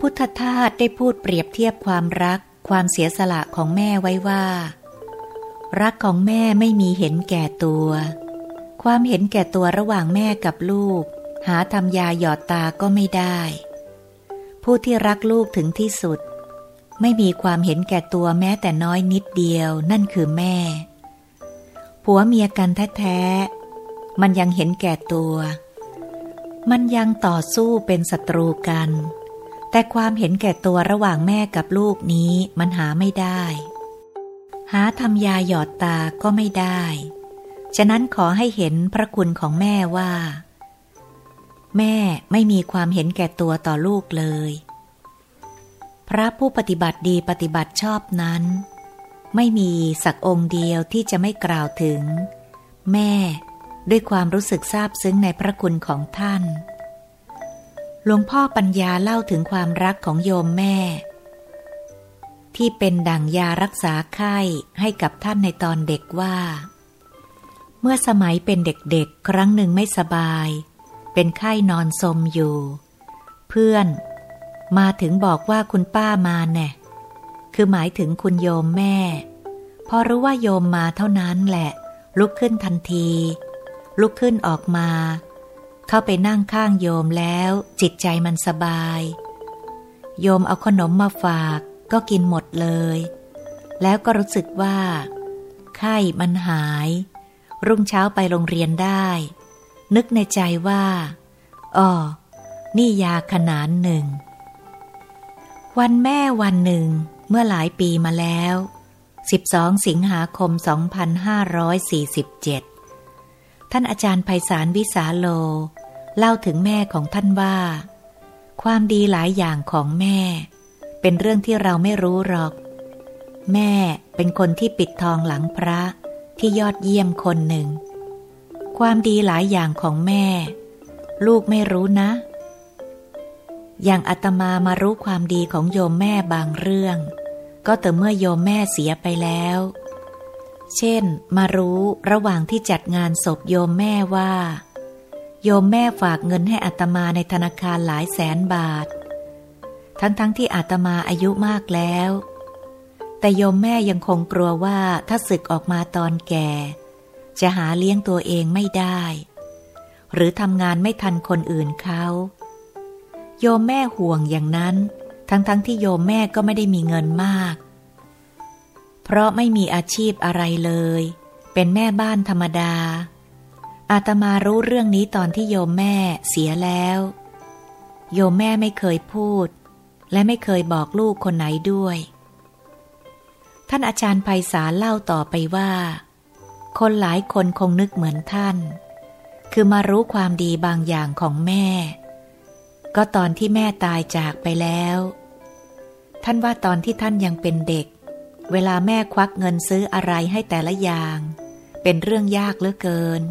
พุทธทาสได้พูดเปรียบเทียบความรัก ความเสียสละของแม่ไว้ว่า รักของแม่ไม่มีเห็นแก่ตัว ความเห็นแก่ตัวระหว่างแม่กับลูก หาทำยาหยอดตาก็ไม่ได้ ผู้ที่รักลูกถึงที่สุด ไม่มีความเห็นแก่ตัวแม้แต่น้อยนิดเดียวนั่นคือแม่ ผัวเมียกันแท้ๆมันยังเห็นแก่ตัว มันยังต่อสู้เป็นศัตรูกัน แต่ความเห็นแก่ตัวระหว่างแม่กับลูกนี้มันหาไม่ได้ หาทำยาหยอดตาก็ไม่ได้ ฉะนั้นขอให้เห็นพระคุณของแม่ว่า แม่ไม่มีความเห็นแก่ตัวต่อลูกเลย พระผู้ปฏิบัติดีปฏิบัติชอบนั้น ไม่มีสักองค์เดียวที่จะไม่กล่าวถึง แม่ด้วยความรู้สึกซาบซึ้งในพระคุณของท่าน หลวงพ่อปัญญาเล่าถึงความรักของโยมแม่ ที่เป็นดั่งยารักษาไข้ให้กับท่านในตอนเด็กว่า เมื่อสมัยเป็นเด็กๆ ครั้งหนึ่งไม่สบาย เป็นไข้นอนสมอยู่ เพื่อน มาถึงบอกว่าคุณป้ามาแน่คือหมายถึงคุณโยมแม่ พอรู้ว่าโยมมาเท่านั้นแหละ ลุกขึ้นทันที ลุกขึ้นออกมา เข้าไปนั่งข้างโยมแล้ว จิตใจมันสบาย โยมเอาขนมมาฝากก็กินหมดเลย แล้วก็รู้สึกว่า ไข้มันหาย รุ่งเช้าไปโรงเรียนได้ นึกในใจว่าอ๋อนี่ยาขนานหนึ่ง วันแม่วันหนึ่งเมื่อหลายปีมาแล้ว 12 สิงหาคม 2547 ท่านอาจารย์ไพศาลวิสาโล เล่าถึงแม่ของท่านว่า ความดีหลายอย่างของแม่ เป็นเรื่องที่เราไม่รู้หรอก แม่เป็นคนที่ปิดทองหลังพระที่ยอดเยี่ยมคนหนึ่ง ความดีหลายอย่างของแม่ ลูกไม่รู้นะ อย่างอาตมามารู้ความดีของโยมแม่บางเรื่อง ก็แต่เมื่อโยมแม่เสียไปแล้ว เช่น มารู้ระหว่างที่จัดงานศพโยมแม่ว่า โยมแม่ฝากเงินให้อัตมาในธนาคารหลายแสนบาท ทั้งๆทที่อาตมาอายุมากแล้ว แต่โยมแม่ยังคงกลัวว่าถ้าศึกออกมาตอนแก่ จะหาเลี้ยงตัวเองไม่ได้ หรือทำงานไม่ทันคนอื่นเขาโยมแม่ห่วงอย่างนั้น ทั้งๆทที่โยมแม่ก็ไม่ได้มีเงินมาก เพราะไม่มีอาชีพอะไรเลย เป็นแม่บ้านธรรมดา อาตมารู้เรื่องนี้ตอนที่โยมแม่เสียแล้ว โยมแม่ไม่เคยพูด และไม่เคยบอกลูกคนไหนด้วย ท่านอาจารย์ไพศาลเล่าต่อไปว่า คนหลายคนคงนึกเหมือนท่าน คือมารู้ความดีบางอย่างของแม่ ก็ตอนที่แม่ตายจากไปแล้ว ท่านว่าตอนที่ท่านยังเป็นเด็ก เวลาแม่ควักเงินซื้ออะไรให้แต่ละอย่าง เป็นเรื่องยากเหลือเกิน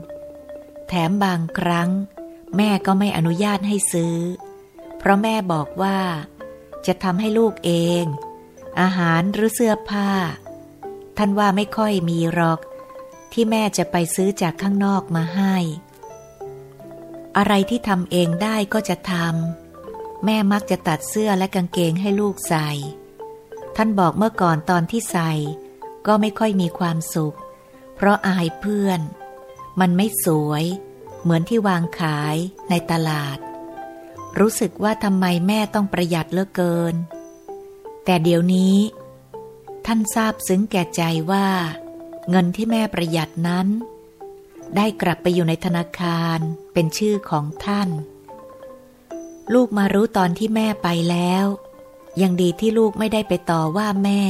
แถมบางครั้ง แม่ก็ไม่อนุญาตให้ซื้อ เพราะแม่บอกว่า จะทำให้ลูกเอง อาหารหรือเสื้อผ้า ท่านว่าไม่ค่อยมีหรอก ที่แม่จะไปซื้อจากข้างนอกมาให้ อะไรที่ทำเองได้ก็จะทำแม่มักจะตัดเสื้อและกางเกงให้ลูกใส่ ท่านบอกเมื่อก่อนตอนที่ใส่ ก็ไม่ค่อยมีความสุข เพราะอายเพื่อน มันไม่สวย เหมือนที่วางขายในตลาด รู้สึกว่าทำไมแม่ต้องประหยัดเหลือเกิน แต่เดี๋ยวนี้ ท่านทราบซึ้งแก่ใจว่า เงินที่แม่ประหยัดนั้น ได้กลับไปอยู่ในธนาคารเป็นชื่อของท่าน ลูกมารู้ตอนที่แม่ไปแล้ว ยังดีที่ลูกไม่ได้ไปต่อว่าแม่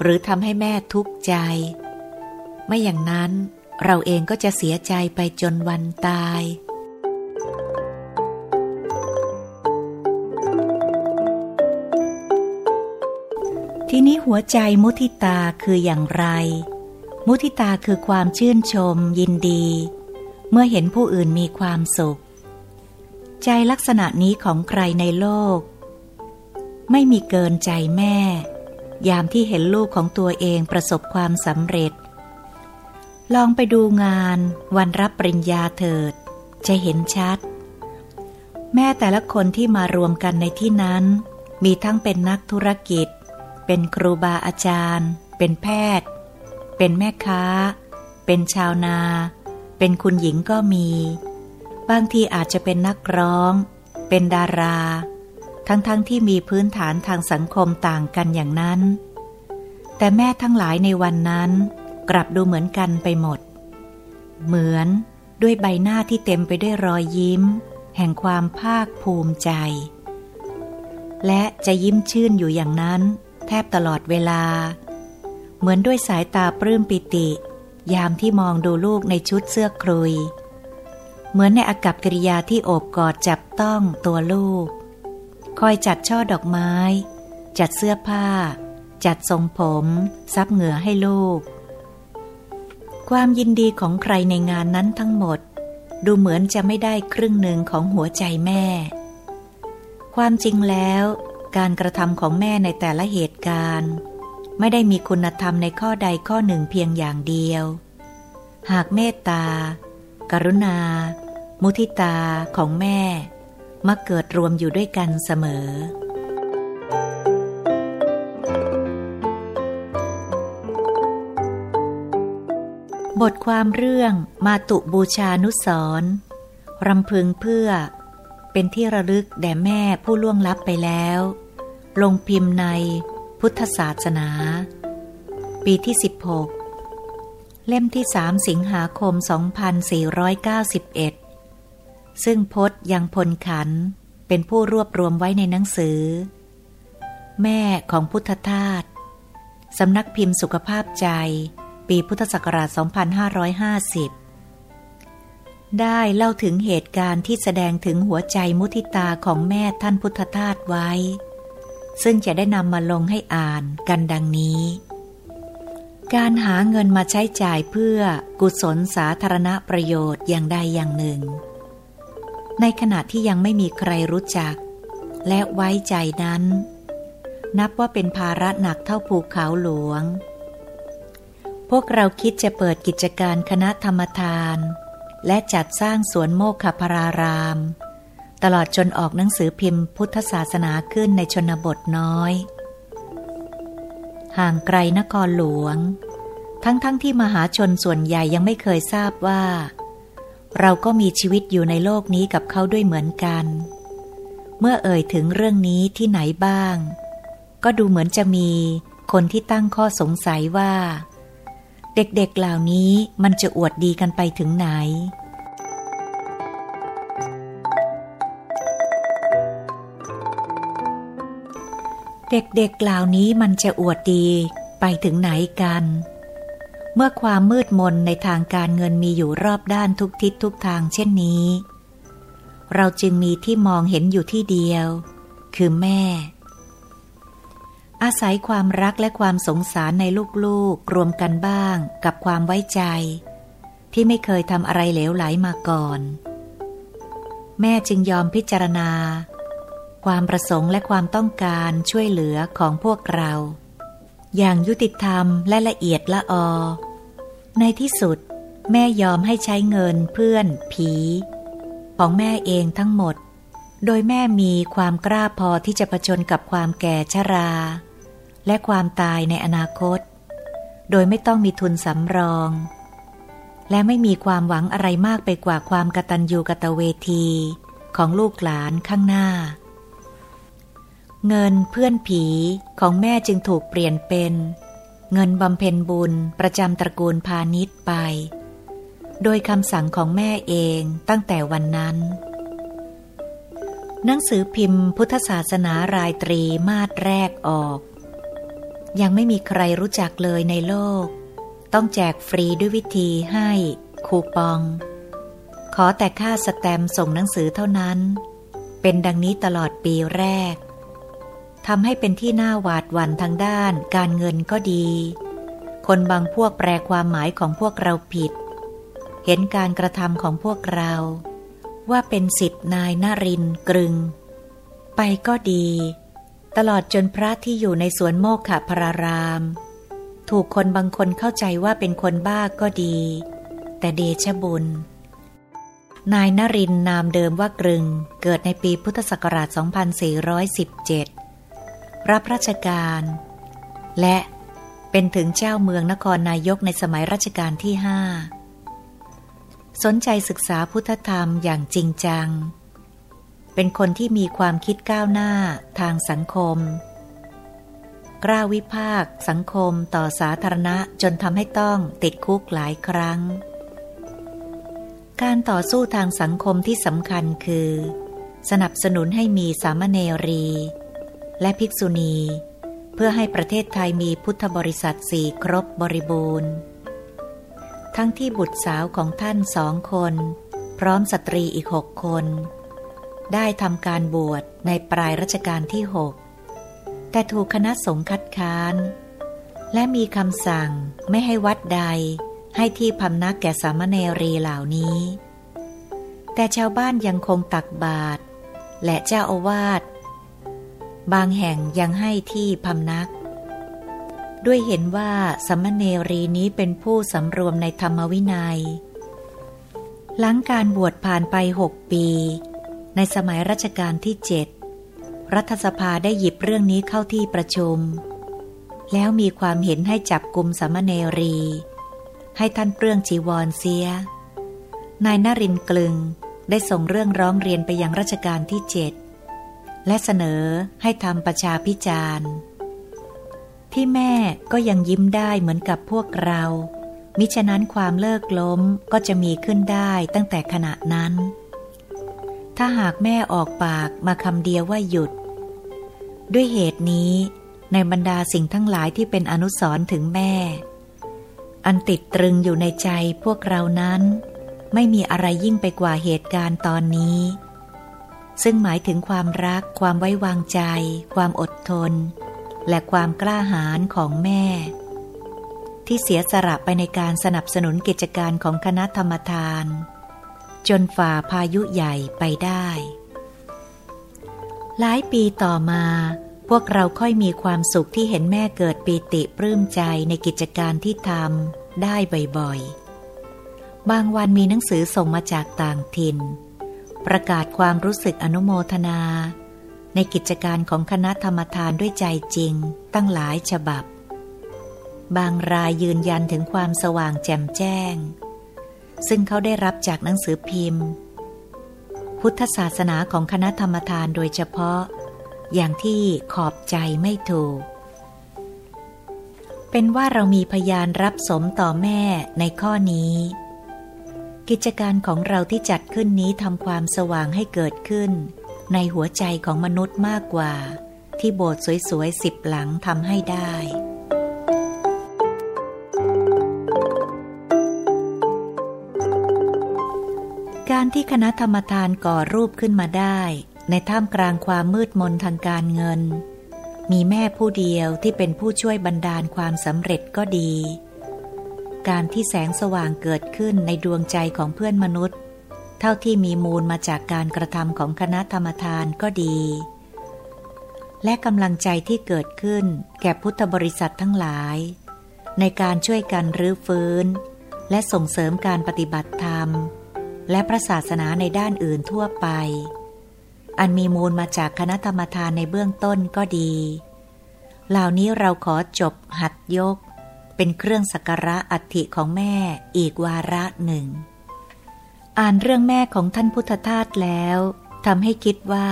หรือทำให้แม่ทุกข์ใจ ไม่อย่างนั้นเราเองก็จะเสียใจไปจนวันตาย ทีนี้หัวใจมุทิตาคืออย่างไร มุทิตาคือความชื่นชมยินดี เมื่อเห็นผู้อื่นมีความสุข ใจลักษณะนี้ของใครในโลก ไม่มีเกินใจแม่ ยามที่เห็นลูกของตัวเองประสบความสำเร็จ ลองไปดูงานวันรับปริญญาเถิด จะเห็นชัด แม่แต่ละคนที่มารวมกันในที่นั้น มีทั้งเป็นนักธุรกิจ เป็นครูบาอาจารย์ เป็นแพทย์ เป็นแม่ค้า เป็นชาวนา เป็นคุณหญิงก็มี บางทีอาจจะเป็นนักร้อง เป็นดารา ทั้งๆทที่มีพื้นฐานทางสังคมต่างกันอย่างนั้น แต่แม่ทั้งหลายในวันนั้น กลับดูเหมือนกันไปหมด เหมือนด้วยใบหน้าที่เต็มไปด้วยรอยยิ้ม แห่งความภาคภูมิใจ และจะยิ้มชื่นอยู่อย่างนั้น แทบตลอดเวลา เหมือนด้วยสายตาปลื้มปิติ ยามที่มองดูลูกในชุดเสื้อคลุย เหมือนในอากับกิริยาที่โอบกอดจับต้องตัวลูก คอยจัดช่อดอกไม้ จัดเสื้อผ้า จัดทรงผม ซับเหงื่อให้ลูก ความยินดีของใครในงานนั้นทั้งหมด ดูเหมือนจะไม่ได้ครึ่งหนึ่งของหัวใจแม่ ความจริงแล้วการกระทำของแม่ในแต่ละเหตุการณ์ ไม่ได้มีคุณธรรมในข้อใดข้อหนึ่งเพียงอย่างเดียว หากเมตตา กรุณา มุทิตาของแม่ มักเกิดรวมอยู่ด้วยกันเสมอ บทความเรื่องมาตุบูชานุสรรำพึงเพื่อ เป็นที่ระลึกแด่แม่ผู้ล่วงลับไปแล้ว ลงพิมพ์ในพุทธศาสนา ปีที่ 16 เล่มที่สามสิงหาคม 2491 ซึ่งพศยังพลขันเป็นผู้รวบรวมไว้ในหนังสือ แม่ของพุทธทาสสำนักพิมพ์สุขภาพใจ ปีพุทธศักราช 2550 ได้เล่าถึงเหตุการณ์ที่แสดงถึงหัวใจมุทิตาของแม่ท่านพุทธทาสไว้ ซึ่งจะได้นำมาลงให้อ่านกันดังนี้ การหาเงินมาใช้จ่ายเพื่อกุศลสาธารณประโยชน์อย่างใดอย่างหนึ่ง ในขณะที่ยังไม่มีใครรู้จัก และไว้ใจนั้น นับว่าเป็นภาระหนักเท่าภูเขาหลวง พวกเราคิดจะเปิดกิจการคณะธรรมทาน และจัดสร้างสวนโมกขพราราม ตลอดจนออกหนังสือพิมพ์พุทธศาสนาขึ้นในชนบทน้อย ห่างไกลนครหลวง ทั้งๆทที่มหาชนส่วนใหญ่ยังไม่เคยทราบว่า เราก็มีชีวิตอยู่ในโลกนี้กับเขาด้วยเหมือนกัน เมื่อเอ่ยถึงเรื่องนี้ที่ไหนบ้าง ก็ดูเหมือนจะมีคนที่ตั้งข้อสงสัยว่า เด็กๆเหล่านี้มันจะอวดดีกันไปถึงไหน เด็กๆเหล่านี้มันจะอวดดีไปถึงไหนกัน เมื่อความมืดมนในทางการเงินมีอยู่รอบด้านทุกทิศทุกทางเช่นนี้ เราจึงมีที่มองเห็นอยู่ที่เดียว คือแม่ อาศัยความรักและความสงสารในลูกๆรวมกันบ้างกับความไว้ใจ ที่ไม่เคยทำอะไรเหลวไหลมาก่อน แม่จึงยอมพิจารณา ความประสงค์และความต้องการช่วยเหลือของพวกเรา อย่างยุติธรรมและละเอียดละออ ในที่สุด แม่ยอมให้ใช้เงินเพื่อน ผี ของแม่เองทั้งหมด โดยแม่มีความกล้าพอที่จะผจญกับความแก่ชรา และความตายในอนาคต โดยไม่ต้องมีทุนสำรอง และไม่มีความหวังอะไรมากไปกว่าความกตัญญูกตเวทีของลูกหลานข้างหน้า เงินเพื่อนผีของแม่จึงถูกเปลี่ยนเป็น เงินบำเพ็ญบุญประจำตระกูลพาณิชย์ไป โดยคำสั่งของแม่เองตั้งแต่วันนั้น หนังสือพิมพ์พุทธศาสนารายตรีมาดแรกออก ยังไม่มีใครรู้จักเลยในโลก ต้องแจกฟรีด้วยวิธีให้คูปอง ขอแต่ค่าสแตมส่งหนังสือเท่านั้น เป็นดังนี้ตลอดปีแรก ทำให้เป็นที่น่าหวาดหวั่นทางด้าน การเงินก็ดี คนบางพวกแปลความหมายของพวกเราผิด เห็นการกระทำของพวกเรา ว่าเป็นสิทธินายนารินกรึง ไปก็ดี ตลอดจนพระที่อยู่ในสวนโมกขพราราม ถูกคนบางคนเข้าใจว่าเป็นคนบ้าก็ดี แต่เดชบุญนายนรินนามเดิมว่ากรึง เกิดในปีพุทธศักราช 2417 รับราชการ และเป็นถึงเจ้าเมืองนครนายกในสมัยรัชกาลที่ห้าสนใจศึกษาพุทธธรรมอย่างจริงจัง เป็นคนที่มีความคิดก้าวหน้าทางสังคม กล้าวิพากสังคมต่อสาธารณะจนทำให้ต้องติดคุกหลายครั้ง การต่อสู้ทางสังคมที่สำคัญคือ สนับสนุนให้มีสามเณรี และภิกษุณี เพื่อให้ประเทศไทยมีพุทธบริษัทสี่ครบบริบูรณ์ ทั้งที่บุตรสาวของท่านสองคน พร้อมสตรีอีกหกคน ได้ทำการบวชในปลายรัชกาลที่หกแต่ถูกคณะสงฆ์คัดค้าน และมีคำสั่งไม่ให้วัดใดให้ที่พำนักแก่สามเณรีเหล่านี้ แต่ชาวบ้านยังคงตักบาตรและเจ้าอาวาส บางแห่งยังให้ที่พำนัก ด้วยเห็นว่าสมณเนรีนี้เป็นผู้สำรวมในธรรมวินยัย หลังการบวชผ่านไปหกปี ในสมัยรัชกาลที่เจ็ดรัฐสภาได้หยิบเรื่องนี้เข้าที่ประชุม แล้วมีความเห็นให้จับกลุ่มสมณเนรี ให้ท่านเปลื้องจีวรเสีย นายนรินกลึงได้ส่งเรื่องร้องเรียนไปยังรัชกาลที่เจ็ด และเสนอให้ทำประชาพิจารณ์ ที่แม่ก็ยังยิ้มได้เหมือนกับพวกเรา มิฉะนั้นความเลิกล้มก็จะมีขึ้นได้ตั้งแต่ขณะนั้น ถ้าหากแม่ออกปากมาคำเดียวว่าหยุด ด้วยเหตุนี้ในบรรดาสิ่งทั้งหลายที่เป็นอนุสรถึงแม่ อันติดตรึงอยู่ในใจพวกเรานั้น ไม่มีอะไรยิ่งไปกว่าเหตุการณ์ตอนนี้ ซึ่งหมายถึงความรัก ความไว้วางใจ ความอดทน และความกล้าหาญของแม่ ที่เสียสละไปในการสนับสนุนกิจการของคณะธรรมทาน จนฝ่าพายุใหญ่ไปได้ หลายปีต่อมาพวกเราค่อยมีความสุขที่เห็นแม่เกิดปีติปลื้มใจในกิจการที่ทำได้บ่อยๆ บางวันมีหนังสือส่งมาจากต่างถิ่น ประกาศความรู้สึกอนุโมทนา ในกิจการของคณะธรรมทานด้วยใจจริง ตั้งหลายฉบับ บางรายยืนยันถึงความสว่างแจ่มแจ้ง ซึ่งเขาได้รับจากหนังสือพิมพ์ พุทธศาสนาของคณะธรรมทานโดยเฉพาะ อย่างที่ขอบใจไม่ถูก เป็นว่าเรามีพยานรับสมต่อแม่ในข้อนี้ กิจการของเราที่จัดขึ้นนี้ทำความสว่างให้เกิดขึ้น ในหัวใจของมนุษย์มากกว่า ที่โบสถ์สวยๆสิบหลังทำให้ได้การที่คณะธรรมทานก่อรูปขึ้นมาได้ ในท่ามกลางความมืดมนทางการเงิน มีแม่ผู้เดียวที่เป็นผู้ช่วยบรรดาลความสำเร็จก็ดี การที่แสงสว่างเกิดขึ้นในดวงใจของเพื่อนมนุษย์ เท่าที่มีมูลมาจากการกระทำของคณะธรรมทานก็ดี และกำลังใจที่เกิดขึ้นแก่พุทธบริษัททั้งหลาย ในการช่วยกันรื้อฟื้น และส่งเสริมการปฏิบัติธรรม และพระศาสนาในด้านอื่นทั่วไป อันมีมูลมาจากคณะธรรมทานในเบื้องต้นก็ดี เหล่านี้เราขอจบหัดยก เป็นเครื่องสักการะอัฐิของแม่อีกวาระหนึ่ง อ่านเรื่องแม่ของท่านพุทธทาสแล้วทำให้คิดว่า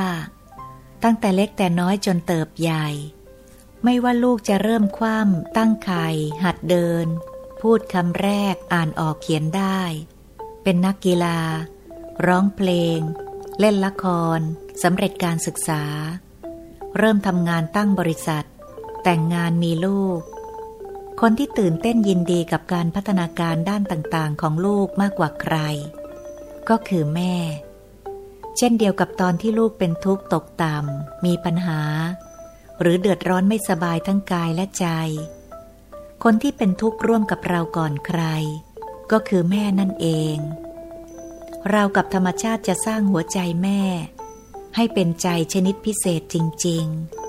ตั้งแต่เล็กแต่น้อยจนเติบใหญ่ ไม่ว่าลูกจะเริ่มคว่ำตั้งไข่หัดเดิน พูดคำแรกอ่านออกเขียนได้ เป็นนักกีฬา ร้องเพลง เล่นละครสำเร็จการศึกษา เริ่มทำงานตั้งบริษัท แต่งงานมีลูก คนที่ตื่นเต้นยินดีกับการพัฒนาการด้านต่างๆ ของลูกมากกว่าใคร ก็คือแม่ เช่นเดียวกับตอนที่ลูกเป็นทุกข์ตกต่ำมีปัญหา หรือเดือดร้อนไม่สบายทั้งกายและใจ คนที่เป็นทุกข์ร่วมกับเราก่อนใคร ก็คือแม่นั่นเอง เรากับธรรมชาติจะสร้างหัวใจแม่ ให้เป็นใจชนิดพิเศษจริง ๆ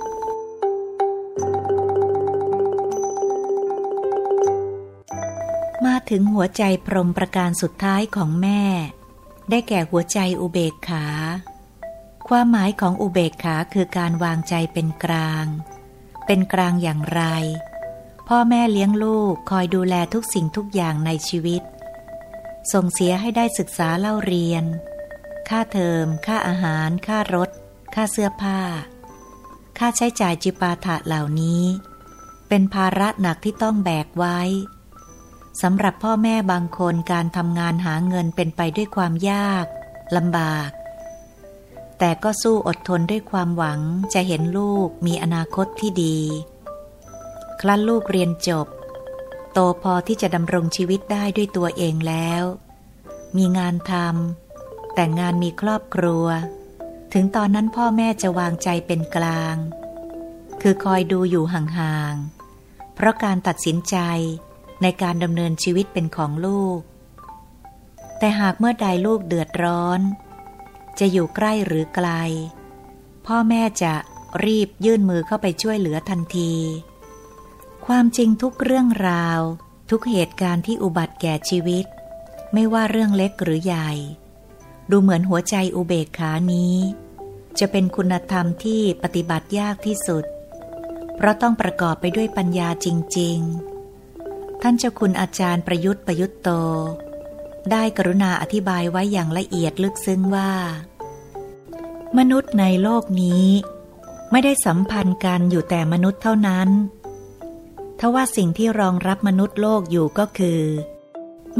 ถึงหัวใจพรมประการสุดท้ายของแม่ ได้แก่หัวใจอุเบกขา ความหมายของอุเบกขาคือการวางใจเป็นกลาง เป็นกลางอย่างไร พ่อแม่เลี้ยงลูกคอยดูแลทุกสิ่งทุกอย่างในชีวิต ส่งเสียให้ได้ศึกษาเล่าเรียน ค่าเทอม ค่าอาหาร ค่ารถ ค่าเสื้อผ้า ค่าใช้จ่ายจิปาถะเหล่านี้ เป็นภาระหนักที่ต้องแบกไว้ สำหรับพ่อแม่บางคนการทำงานหาเงินเป็นไปด้วยความยากลำบาก แต่ก็สู้อดทนด้วยความหวังจะเห็นลูกมีอนาคตที่ดี ครั้นลูกเรียนจบ โตพอที่จะดำรงชีวิตได้ด้วยตัวเองแล้ว มีงานทำแต่งงานมีครอบครัว ถึงตอนนั้นพ่อแม่จะวางใจเป็นกลาง คือคอยดูอยู่ห่างๆเพราะการตัดสินใจ ในการดำเนินชีวิตเป็นของลูก แต่หากเมื่อใดลูกเดือดร้อน จะอยู่ใกล้หรือไกล พ่อแม่จะรีบยื่นมือเข้าไปช่วยเหลือทันที ความจริงทุกเรื่องราว ทุกเหตุการณ์ที่อุบัติแก่ชีวิต ไม่ว่าเรื่องเล็กหรือใหญ่ ดูเหมือนหัวใจอุเบกขานี้ จะเป็นคุณธรรมที่ปฏิบัติยากที่สุด เพราะต้องประกอบไปด้วยปัญญาจริง ๆ ท่านเจ้าคุณอาจารย์ประยุทธ์ประยุทธ์โต ได้กรุณาอธิบายไว้อย่างละเอียดลึกซึ้งว่า มนุษย์ในโลกนี้ ไม่ได้สัมพันธ์กันอยู่แต่มนุษย์เท่านั้นทว่าสิ่งที่รองรับมนุษย์โลกอยู่ก็คือ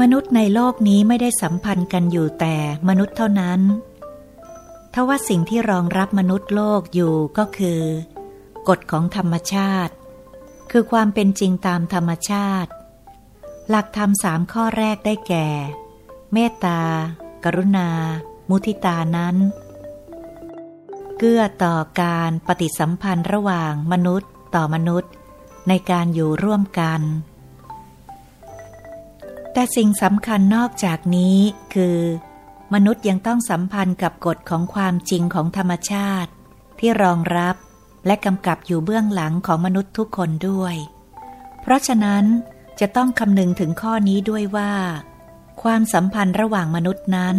มนุษย์ในโลกนี้ไม่ได้สัมพันธ์กันอยู่แต่มนุษย์เท่านั้นทว่าสิ่งที่รองรับมนุษย์โลกอยู่ก็คือ กฎของธรรมชาติ คือความเป็นจริงตามธรรมชาติ หลักธรรมสามข้อแรกได้แก่ เมตตา กรุณา มุทิตานั้น เกื้อต่อการปฏิสัมพันธ์ระหว่างมนุษย์ต่อมนุษย์ ในการอยู่ร่วมกัน แต่สิ่งสำคัญนอกจากนี้คือ มนุษย์ยังต้องสัมพันธ์กับกฎของความจริงของธรรมชาติ ที่รองรับและกำกับอยู่เบื้องหลังของมนุษย์ทุกคนด้วย เพราะฉะนั้น จะต้องคำนึงถึงข้อนี้ด้วยว่า ความสัมพันธ์ระหว่างมนุษย์นั้น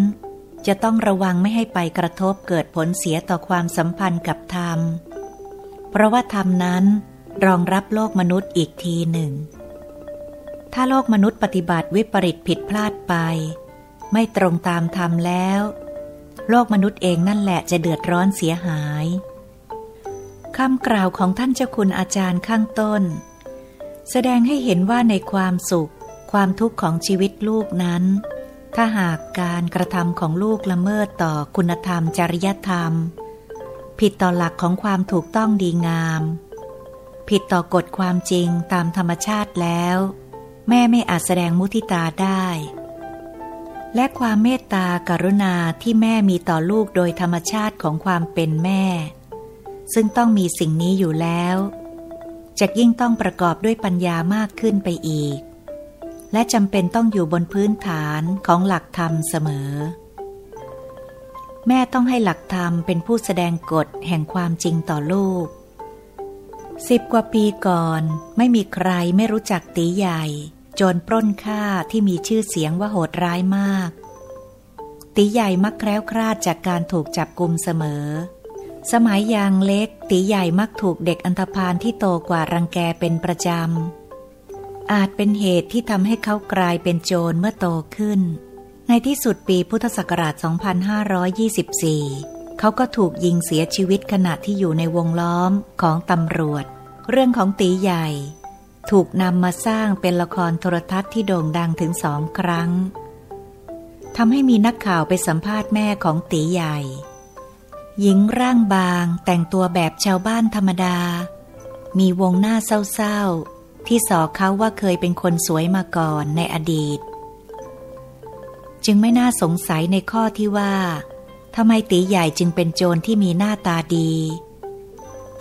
จะต้องระวังไม่ให้ไปกระทบเกิดผลเสียต่อความสัมพันธ์กับธรรม เพราะว่าธรรมนั้นรองรับโลกมนุษย์อีกทีหนึ่ง ถ้าโลกมนุษย์ปฏิบัติวิปริตผิดพลาดไป ไม่ตรงตามธรรมแล้ว โลกมนุษย์เองนั่นแหละจะเดือดร้อนเสียหายคำกล่าวของท่านเจ้าคุณอาจารย์ข้างต้น แสดงให้เห็นว่าในความสุข ความทุกข์ของชีวิตลูกนั้น ถ้าหากการกระทำของลูกละเมิดต่อคุณธรรมจริยธรรม ผิดต่อหลักของความถูกต้องดีงาม ผิดต่อกฎความจริงตามธรรมชาติแล้ว แม่ไม่อาจแสดงมุทิตาได้ และความเมตตากรุณาที่แม่มีต่อลูกโดยธรรมชาติของความเป็นแม่ ซึ่งต้องมีสิ่งนี้อยู่แล้ว จะยิ่งต้องประกอบด้วยปัญญามากขึ้นไปอีก และจำเป็นต้องอยู่บนพื้นฐานของหลักธรรมเสมอ แม่ต้องให้หลักธรรมเป็นผู้แสดงกฎแห่งความจริงต่อลูกสิบกว่าปีก่อน ไม่มีใครไม่รู้จักตีใหญ่ โจรปล้นฆ่าที่มีชื่อเสียงว่าโหดร้ายมาก ตีใหญ่มักแคล้วคลาดจากการถูกจับกลุมเสมอ สมัยยางเล็ก ตีใหญ่มักถูกเด็กอันธพาลที่โตกว่ารังแกเป็นประจำ อาจเป็นเหตุที่ทำให้เขากลายเป็นโจรเมื่อโตขึ้น ในที่สุดปีพุทธศักราช 2524 เขาก็ถูกยิงเสียชีวิตขณะที่อยู่ในวงล้อมของตำรวจ เรื่องของตีใหญ่ ถูกนำมาสร้างเป็นละครโทรทัศน์ที่โด่งดังถึงสองครั้งทำให้มีนักข่าวไปสัมภาษณ์แม่ของตีใหญ่ หญิงร่างบางแต่งตัวแบบชาวบ้านธรรมดา มีวงหน้าเศร้าๆ ที่สอเขาว่าเคยเป็นคนสวยมาก่อนในอดีต จึงไม่น่าสงสัยในข้อที่ว่าทำไมตีใหญ่จึงเป็นโจรที่มีหน้าตาดี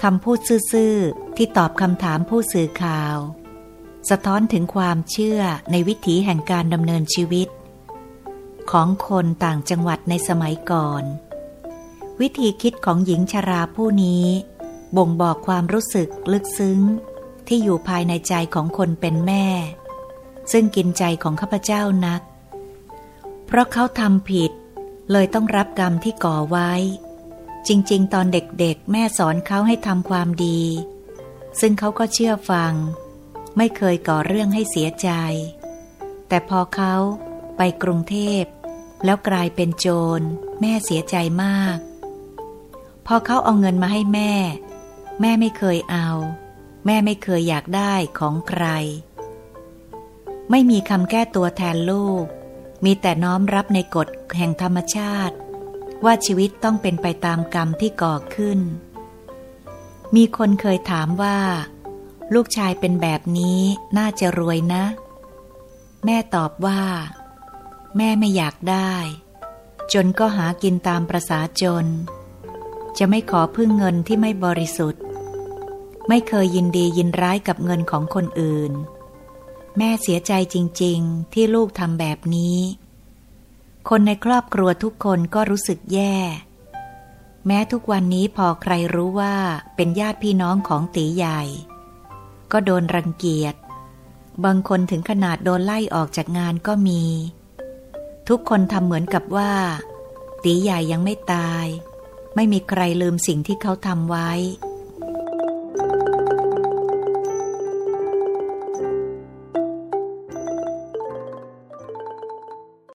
คำพูดซื่อๆ ที่ตอบคำถามผู้สื่อข่าว สะท้อนถึงความเชื่อในวิถีแห่งการดำเนินชีวิต ของคนต่างจังหวัดในสมัยก่อน วิธีคิดของหญิงชราผู้นี้ บ่งบอกความรู้สึกลึกซึ้ง ที่อยู่ภายในใจของคนเป็นแม่ ซึ่งกินใจของข้าพเจ้านัก เพราะเขาทำผิด เลยต้องรับกรรมที่ก่อไว้ จริงๆ ตอนเด็กๆ แม่สอนเขาให้ทำความดี ซึ่งเขาก็เชื่อฟัง ไม่เคยก่อเรื่องให้เสียใจ แต่พอเขาไปกรุงเทพแล้วกลายเป็นโจร แม่เสียใจมาก พอเขาเอาเงินมาให้แม่ แม่ไม่เคยเอา แม่ไม่เคยอยากได้ของใคร ไม่มีคำแก้ตัวแทนลูก มีแต่น้อมรับในกฎแห่งธรรมชาติ ว่าชีวิตต้องเป็นไปตามกรรมที่ก่อขึ้น มีคนเคยถามว่า ลูกชายเป็นแบบนี้น่าจะรวยนะ แม่ตอบว่า แม่ไม่อยากได้ จนก็หากินตามประษาจน จะไม่ขอพึ่งเงินที่ไม่บริสุทธิ์ ไม่เคยยินดียินร้ายกับเงินของคนอื่น แม่เสียใจจริง ๆ ที่ลูกทำแบบนี้ คนในครอบครัวทุกคนก็รู้สึกแย่ แม้ทุกวันนี้พอใครรู้ว่าเป็นญาติพี่น้องของตีใหญ่ ก็โดนรังเกียจ บางคนถึงขนาดโดนไล่ออกจากงานก็มี ทุกคนทำเหมือนกับว่า ตีใหญ่ยังไม่ตาย ไม่มีใครลืมสิ่งที่เขาทำไว้